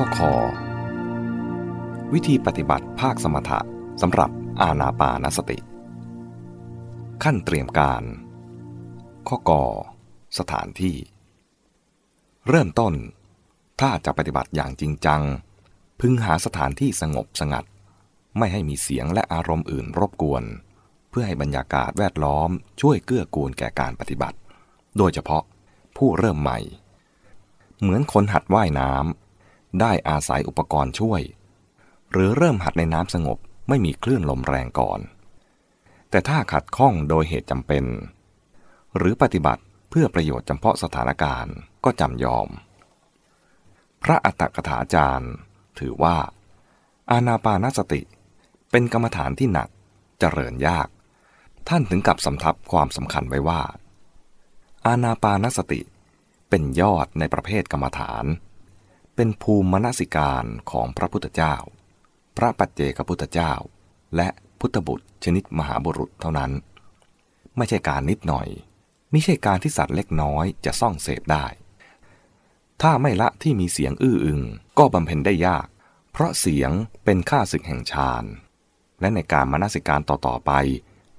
ข้อคอ วิธีปฏิบัติภาคสมถะสำหรับอาณาปานสติ ขั้นเตรียมการ ข้อกอสถานที่ เริ่มต้น ถ้าจะปฏิบัติอย่างจริงจัง พึงหาสถานที่สงบสงัด ไม่ให้มีเสียงและอารมณ์อื่นรบกวน เพื่อให้บรรยากาศแวดล้อมช่วยเกื้อกูลแก่การปฏิบัติ โดยเฉพาะผู้เริ่มใหม่ เหมือนคนหัดว่ายน้ำ ได้อาศัยอุปกรณ์ช่วย หรือเริ่มหัดในน้ำสงบไม่มีคลื่นลมแรงก่อน แต่ถ้าขัดข้องโดยเหตุจำเป็น หรือปฏิบัติเพื่อประโยชน์เฉพาะสถานการณ์ก็จำยอม พระอัตถกถาจารย์ ถือว่า อาณาปานสติ เป็นกรรมฐานที่หนักเจริญยาก ท่านถึงกับสำทับความสำคัญไว้ว่า อาณาปานสติเป็นยอดในประเภทกรรมฐาน เป็นภูมิมนสิการของพระพุทธเจ้า พระปัจเจกพุทธเจ้า และพุทธบุตรชนิดมหาบุรุษเท่านั้น ไม่ใช่การนิดหน่อยไม่ใช่การที่สัตว์เล็กน้อยจะซ่องเสพได้ ถ้าไม่ละที่มีเสียงอื้ออึง ก็บำเพ็ญได้ยาก เพราะเสียงเป็นค่าศึกแห่งฌาน และในการมนสิการต่อๆไป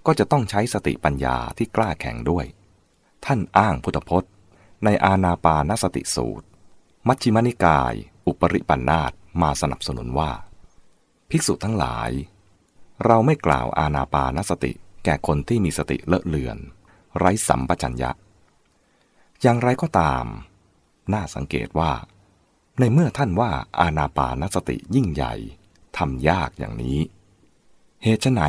ก็จะต้องใช้สติปัญญาที่กล้าแข็งด้วย ท่านอ้างพุทธพจน์ ในอาณาปานสติสูตร มัชฌิมนิกาย อุปริปันธาตมาสนับสนุนว่า ภิกษุทั้งหลาย เราไม่กล่าวอาณาปานสติแก่คนที่มีสติเลอะเลือน ไร้สัมปชัญญะ อย่างไรก็ตาม น่าสังเกตว่า ในเมื่อท่านว่าอาณาปานสติยิ่งใหญ่ทำยากอย่างนี้ เหตุไหน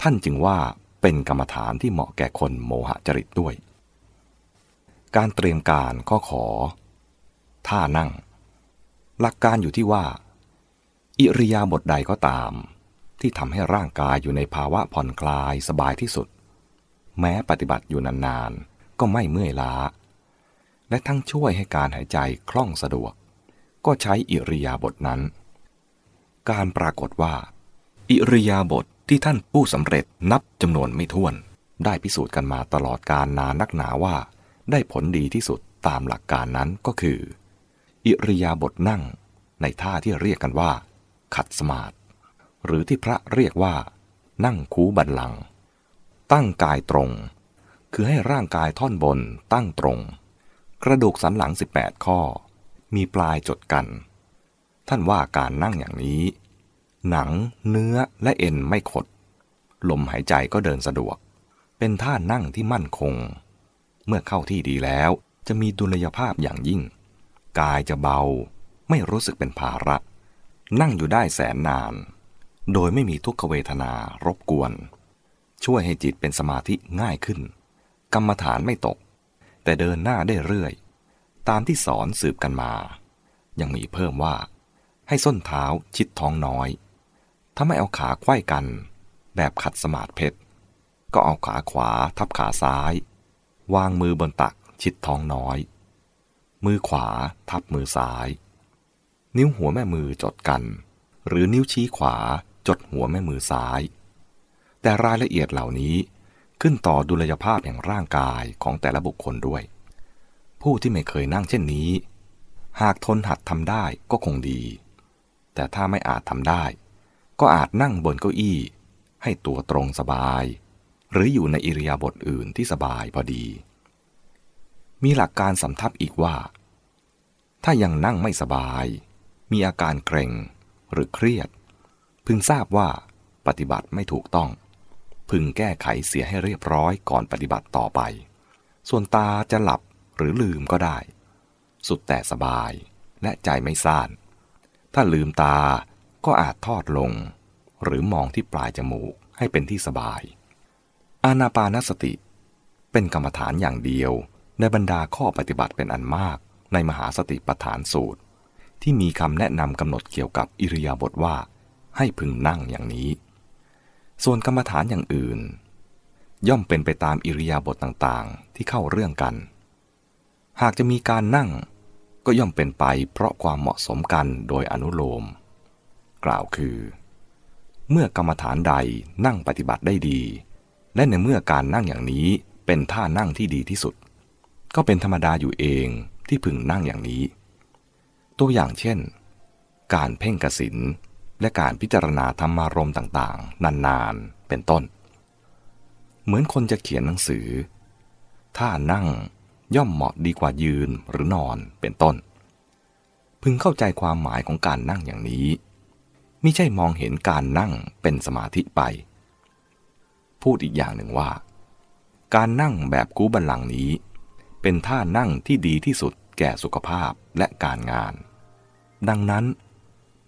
ท่านจึงว่าเป็นกรรมฐานที่เหมาะแก่คนโมหจริตด้วย การเตรียมการข้อขอ ท่านั่ง หลักการอยู่ที่ว่า อิริยาบถใดก็ตาม ที่ทำให้ร่างกายอยู่ในภาวะผ่อนคลายสบายที่สุด แม้ปฏิบัติอยู่นานๆ ก็ไม่เมื่อยล้า และทั้งช่วยให้การหายใจคล่องสะดวก ก็ใช้อิริยาบถนั้น การปรากฏว่า อิริยาบถทที่ท่านผู้สำเร็จนับจำนวนไม่ถ้วน ได้พิสูจน์กันมาตลอดการนานนักหนาว่า ได้ผลดีที่สุดตามหลักการนั้นก็คือ อิริยาบถนั่งในท่าที่เรียกกันว่า ขัดสมาธิหรือที่พระเรียกว่า นั่งคูบันลัง ตั้งกายตรง คือให้ร่างกายท่อนบนตั้งตรง กระดูกสันหลัง 18 ข้อ มีปลายจดกัน ท่านว่าการนั่งอย่างนี้ หนังเนื้อและเอ็นไม่ขด ลมหายใจก็เดินสะดวก เป็นท่านั่งที่มั่นคง เมื่อเข้าที่ดีแล้วจะมีดุลยภาพอย่างยิ่ง กายจะเบา ไม่รู้สึกเป็นภาระ นั่งอยู่ได้แสนนาน โดยไม่มีทุกขเวทนารบกวน ช่วยให้จิตเป็นสมาธิง่ายขึ้น กรรมฐานไม่ตก แต่เดินหน้าได้เรื่อย ตามที่สอนสืบกันมา ยังมีเพิ่มว่า ให้ส้นเท้าชิดท้องน้อย ถ้าไม่เอาขาไขว้กัน แบบขัดสมาธิเพชร ก็เอาขาขวาทับขาซ้าย วางมือบนตักชิดท้องน้อย มือขวาทับมือซ้าย นิ้วหัวแม่มือจดกัน หรือนิ้วชี้ขวาจดหัวแม่มือซ้าย แต่รายละเอียดเหล่านี้ขึ้นต่อดุลยภาพแห่งร่างกายของแต่ละบุคคลด้วย ผู้ที่ไม่เคยนั่งเช่นนี้ หากทนหัดทำได้ก็คงดี แต่ถ้าไม่อาจทำได้ ก็อาจนั่งบนเก้าอี้ ให้ตัวตรงสบาย หรืออยู่ในอิริยาบถอื่นที่สบายพอดี มีหลักการสำทับอีกว่า ถ้ายังนั่งไม่สบาย มีอาการเกร็งหรือเครียด พึงทราบว่าปฏิบัติไม่ถูกต้อง พึงแก้ไขเสียให้เรียบร้อยก่อนปฏิบัติต่อไป ส่วนตาจะหลับหรือลืมก็ได้ สุดแต่สบายและใจไม่ซ่าน ถ้าลืมตาก็อาจทอดลง หรือมองที่ปลายจมูกให้เป็นที่สบาย อานาปานสติ เป็นกรรมฐานอย่างเดียว ในบรรดาข้อปฏิบัติเป็นอันมากในมหาสติปัฏฐานสูตร ที่มีคำแนะนำกำหนดเกี่ยวกับอิริยาบถว่า ให้พึงนั่งอย่างนี้ ส่วนกรรมฐานอย่างอื่น ย่อมเป็นไปตามอิริยาบถต่างๆ ที่เข้าเรื่องกัน หากจะมีการนั่งก็ย่อมเป็นไปเพราะความเหมาะสมกันโดยอนุโลม กล่าวคือ เมื่อกรรมฐานใดนั่งปฏิบัติได้ดี และในเมื่อการนั่งอย่างนี้เป็นท่านั่งที่ดีที่สุด ก็เป็นธรรมดาอยู่เองที่พึงนั่งอย่างนี้ ตัวอย่างเช่น การเพ่งกสินและการพิจารณาธรรมารมต่างๆ นานๆ เป็นต้น เหมือนคนจะเขียนหนังสือ ถ้านั่งย่อมเหมาะดีกว่ายืนหรือนอนเป็นต้น พึงเข้าใจความหมายของการนั่งอย่างนี้ม่ใช่มองเห็นการนั่งเป็นสมาธิไป พูดอีกอย่างหนึ่งว่า การนั่งแบบกู้บันลังนี้ เป็นท่านั่งที่ดีที่สุดแก่สุขภาพและการงาน ดังนั้น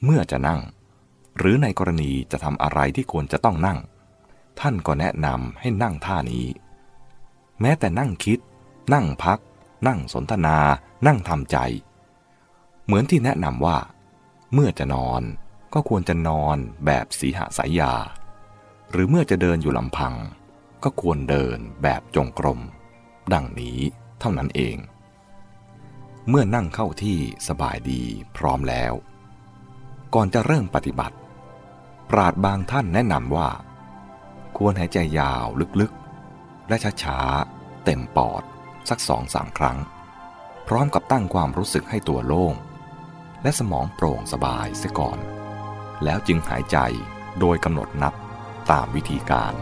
เมื่อจะนั่ง หรือในกรณีจะทำอะไรที่ควรจะต้องนั่ง ท่านก็แนะนำให้นั่งท่านี้ แม้แต่นั่งคิด นั่งพัก นั่งสนทนา นั่งทำใจ เหมือนที่แนะนำว่า เมื่อจะนอนก็ควรจะนอนแบบสีหสายยา หรือเมื่อจะเดินอยู่ลำพัง ก็ควรเดินแบบจงกรม ดังนี้ ท่านั้นเอง เมื่อนั่งเข้าที่สบายดีพร้อมแล้ว ก่อนจะเริ่มปฏิบัติ ปราดบางท่านแนะนำว่า ควรหายใจยาวลึกๆ และช้าๆ เต็มปอดสักสองสามครั้ง พร้อมกับตั้งความรู้สึกให้ตัวโล่ง และสมองโปร่งสบายเสียก่อน แล้วจึงหายใจโดยกำหนดนับตามวิธีการ